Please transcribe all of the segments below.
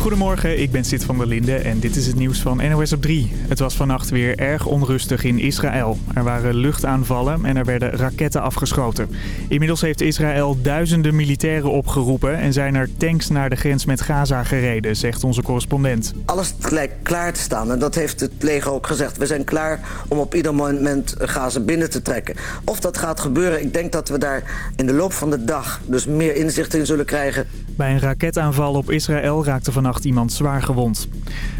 Goedemorgen, ik ben Sid van der Linde en dit is het nieuws van NOS op 3. Het was vannacht weer erg onrustig in Israël. Er waren luchtaanvallen en er werden raketten afgeschoten. Inmiddels heeft Israël duizenden militairen opgeroepen... en zijn er tanks naar de grens met Gaza gereden, zegt onze correspondent. Alles lijkt klaar te staan en dat heeft het leger ook gezegd. We zijn klaar om op ieder moment Gaza binnen te trekken. Of dat gaat gebeuren, ik denk dat we daar in de loop van de dag... dus meer inzicht in zullen krijgen. Bij een raketaanval op Israël raakte vannacht iemand zwaar gewond.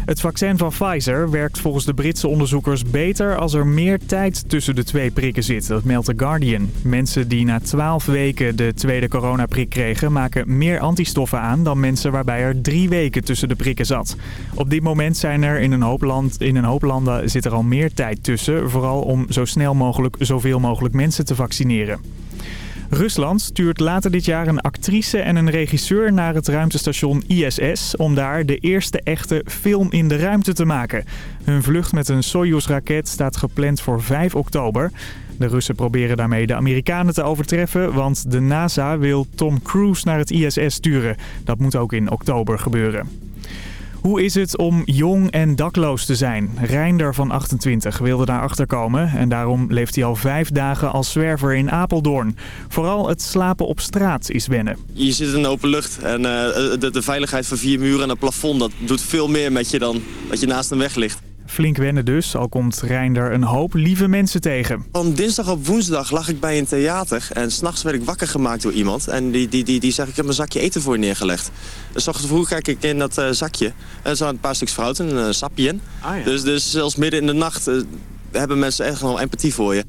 Het vaccin van Pfizer werkt volgens de Britse onderzoekers beter als er meer tijd tussen de twee prikken zit. Dat meldt The Guardian. Mensen die na 12 weken de tweede coronaprik kregen maken meer antistoffen aan dan mensen waarbij er drie weken tussen de prikken zat. Op dit moment zijn er in een hoop, land, in een hoop landen zit er al meer tijd tussen. Vooral om zo snel mogelijk zoveel mogelijk mensen te vaccineren. Rusland stuurt later dit jaar een actrice en een regisseur naar het ruimtestation ISS... om daar de eerste echte film in de ruimte te maken. Hun vlucht met een Soyuz-raket staat gepland voor 5 oktober. De Russen proberen daarmee de Amerikanen te overtreffen... want de NASA wil Tom Cruise naar het ISS sturen. Dat moet ook in oktober gebeuren. Hoe is het om jong en dakloos te zijn? Reinder van 28 wilde daar achter komen en daarom leeft hij al vijf dagen als zwerver in Apeldoorn. Vooral het slapen op straat is wennen. Je zit in de open lucht en uh, de, de, veiligheid van vier muren en een plafond... dat doet veel meer met je dan dat je naast een weg ligt. Flink wennen dus, al komt Reinder een hoop lieve mensen tegen. Van dinsdag op woensdag lag ik bij een theater en s'nachts werd ik wakker gemaakt door iemand. En die, die, die, die zegt, ik heb een zakje eten voor je neergelegd. Dus ochtends vroeg kijk ik in dat uh, zakje en er zat een paar stukjes fruit en een sapje in. Ah, ja. dus, dus zelfs midden in de nacht uh, hebben mensen echt wel empathie voor je.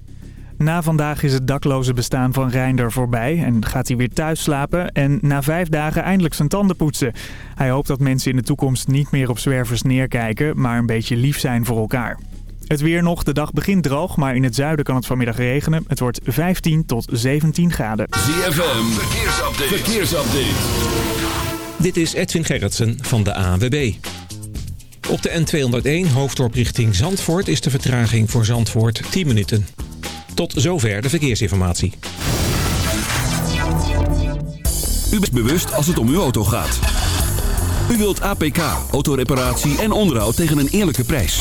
Na vandaag is het dakloze bestaan van Reinder voorbij en gaat hij weer thuis slapen en na vijf dagen eindelijk zijn tanden poetsen. Hij hoopt dat mensen in de toekomst niet meer op zwervers neerkijken, maar een beetje lief zijn voor elkaar. Het weer nog, de dag begint droog, maar in het zuiden kan het vanmiddag regenen. Het wordt 15 tot 17 graden. ZFM, verkeersupdate. verkeersupdate. Dit is Edwin Gerritsen van de ANWB. Op de N201 hoofddorp richting Zandvoort is de vertraging voor Zandvoort 10 minuten. Tot zover de verkeersinformatie. U bent bewust als het om uw auto gaat. U wilt APK, autoreparatie en onderhoud tegen een eerlijke prijs.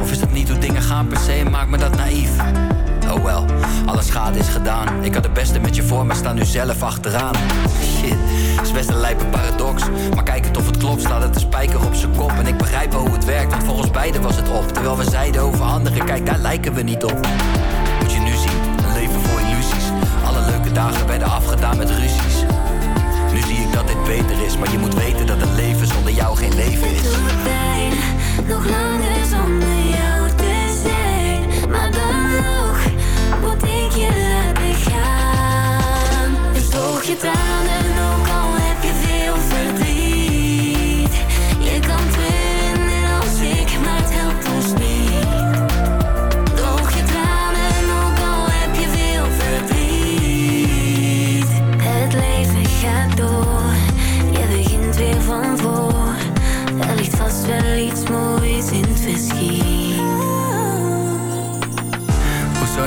Of is dat niet hoe dingen gaan per se, maakt me dat naïef? Oh wel, alle schade is gedaan. Ik had het beste met je voor, maar sta nu zelf achteraan. Shit, is best een lijpe paradox. Maar kijk het of het klopt, staat het een spijker op zijn kop. En ik begrijp hoe het werkt, want volgens beiden was het op. Terwijl we zeiden over anderen, kijk daar lijken we niet op. Moet je nu zien, een leven vol illusies. Alle leuke dagen werden afgedaan met ruzies. Nu zie ik dat dit beter is, maar je moet weten dat een leven zonder jou geen leven is. Nog langer zonder jou te zijn. Maar dan nog moet ik je laten gaan. Dus droog je tranen,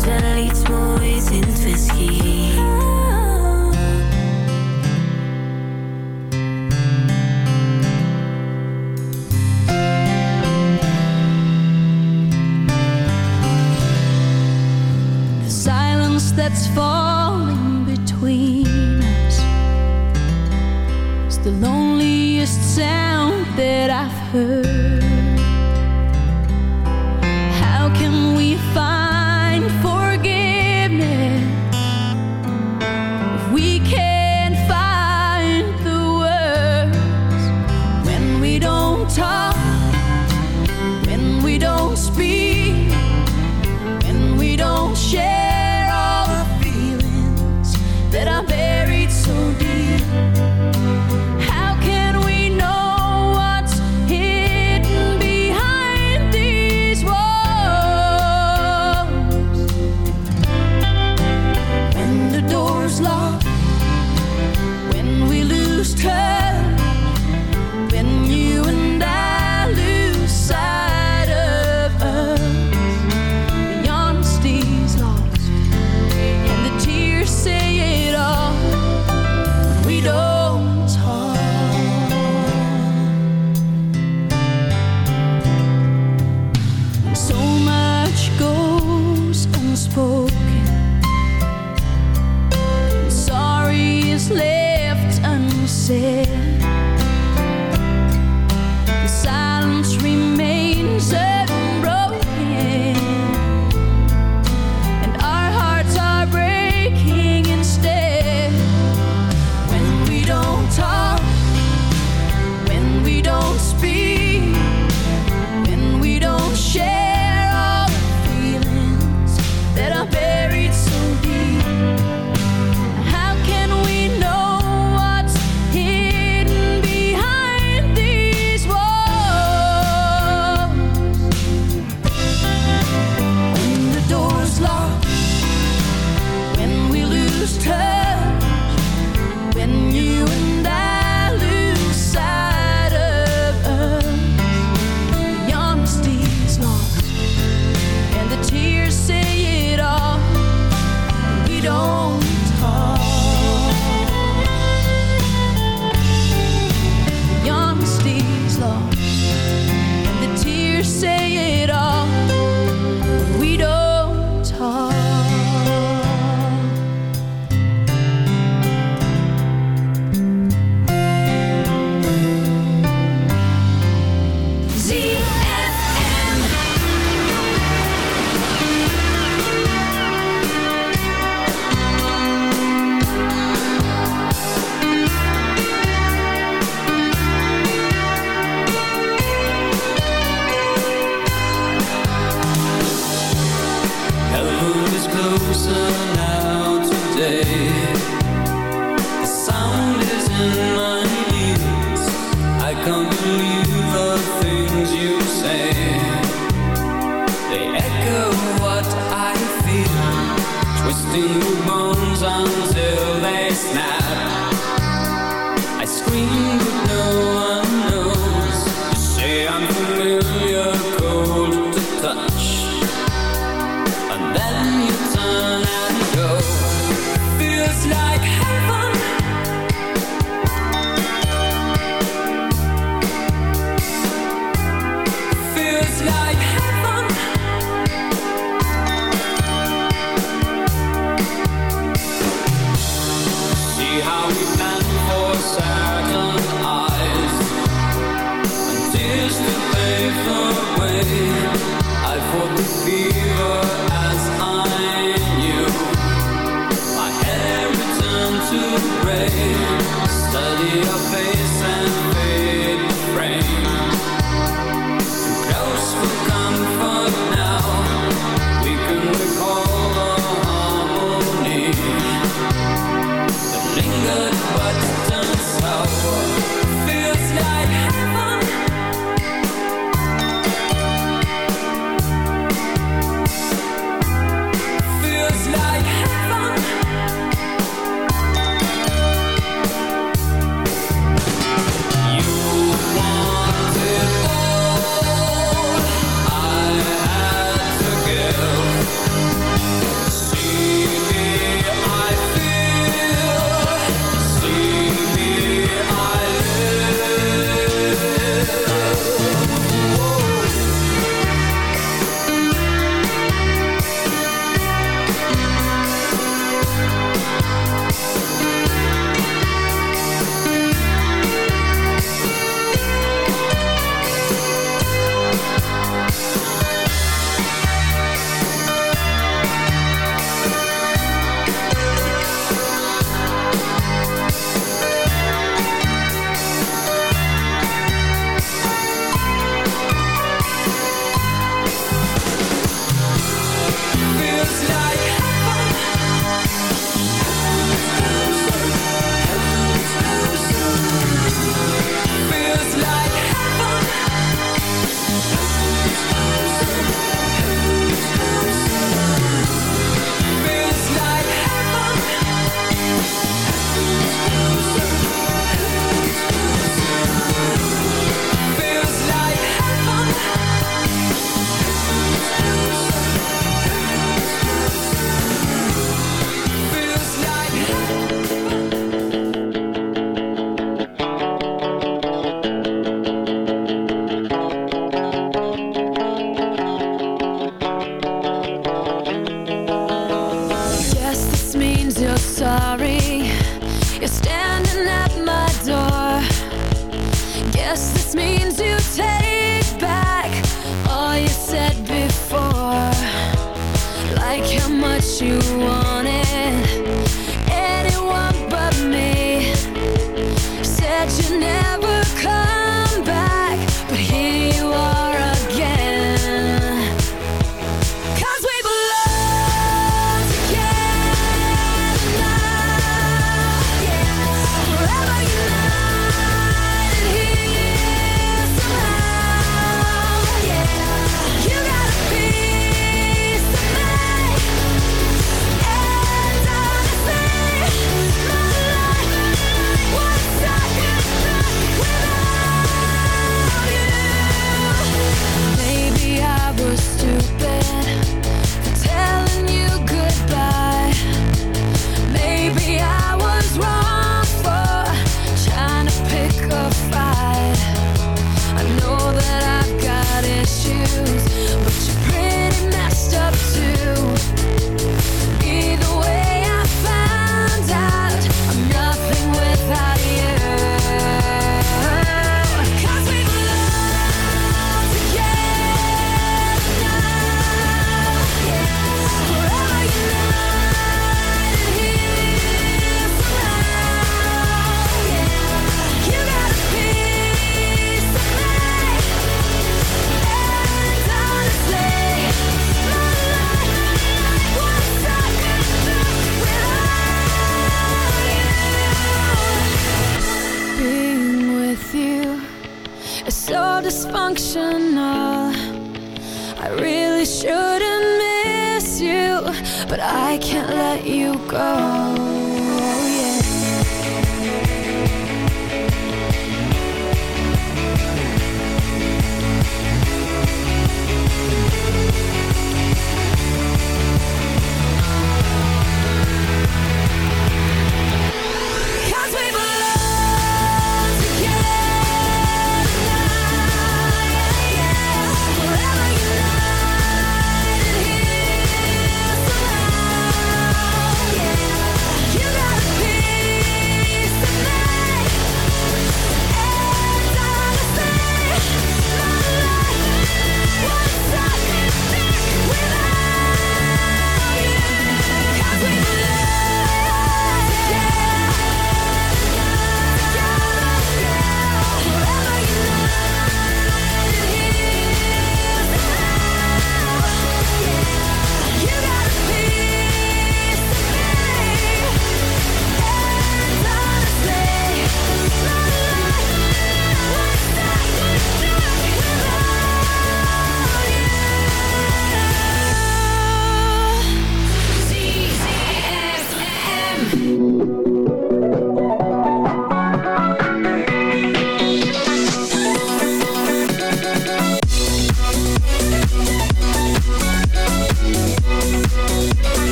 Vast wel iets moois in het verschiet.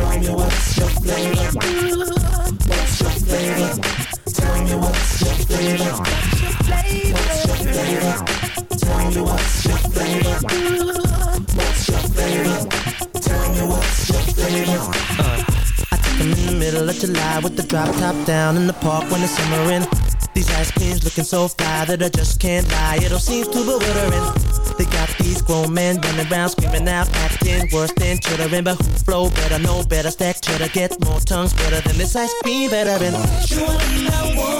Tell me what's your flavor. What's your flavor? Tell me what's your flavor. What's your flavor? Tell me what's your flavor. What's your flavor? Tell me what's your flavor. I took in the middle of July with the drop top down in the park when it's simmering. These ice creams looking so fly that I just can't lie. It all seems too bewildering. They got these grown men running around screaming out, acting worse than chittering. But who flow better, know better, stack cheddar, get more tongues better than this ice cream veteran. You are my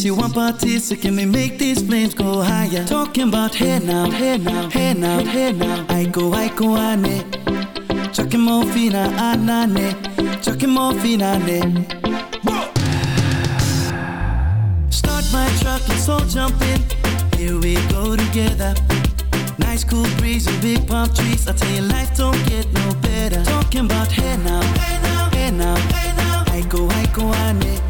says she want parties, so can we make these flames go higher? Talking about hey now, hey now, hey now, hey now. I go, I go, ane. More fina, anane. More fina, ne. Start my truck, let's all jump in. Here we go together. Nice cool breeze and big palm trees. I tell you, life don't get no better. Talking about hey now, hey now, hey now, hey now. I go, I go, ane.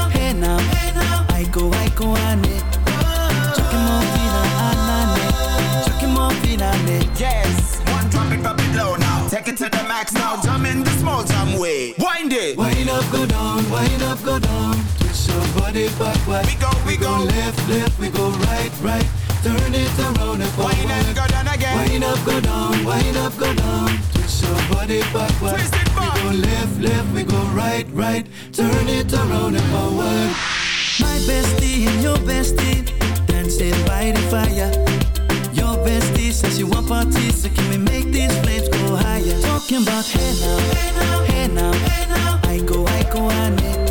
now, hey now. I go, I go, ane. Chucking more fina, anane. More fina, ne. Yes, one drop it, drop it low now Take it to the max now, jump in the small jam way Wind it Wind up, go down, wind up, go down. Twist your body backward. We go, we go. left, left, we go right, right. Turn it around and forward. Wind and go down again Wind up, go down, wind up, go down. Twist your body backward. Twist it back. We go left, left, we go right, right. Turn it around and forward. My bestie and your bestie dancing by the fire. Your bestie says she want parties, so can we make these flames go higher? Talking about hey now, hey now, hey now, hey now. I go, I go, ane. Chucking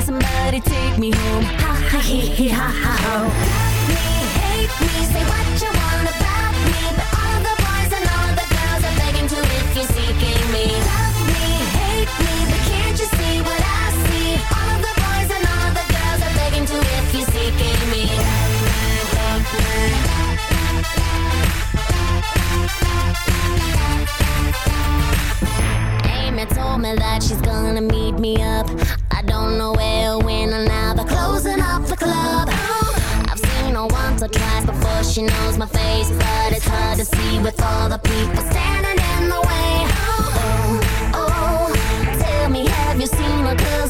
Can somebody take me home? Ha ha he he ha ha ho. Love me, hate me, say what you want about me, but all the boys and all the girls are begging to if you're seeking me. Love me, hate me, but can't you see what I see? All the boys and all the girls are begging to if you're seeking me. Me. Amy told me that she's gonna meet me up don't know where or when or now, they're closing up the club. I've seen her once or twice before she knows my face, but it's hard to see with all the people standing in the way. Oh, oh, tell me, have you seen her? Cause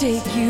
take you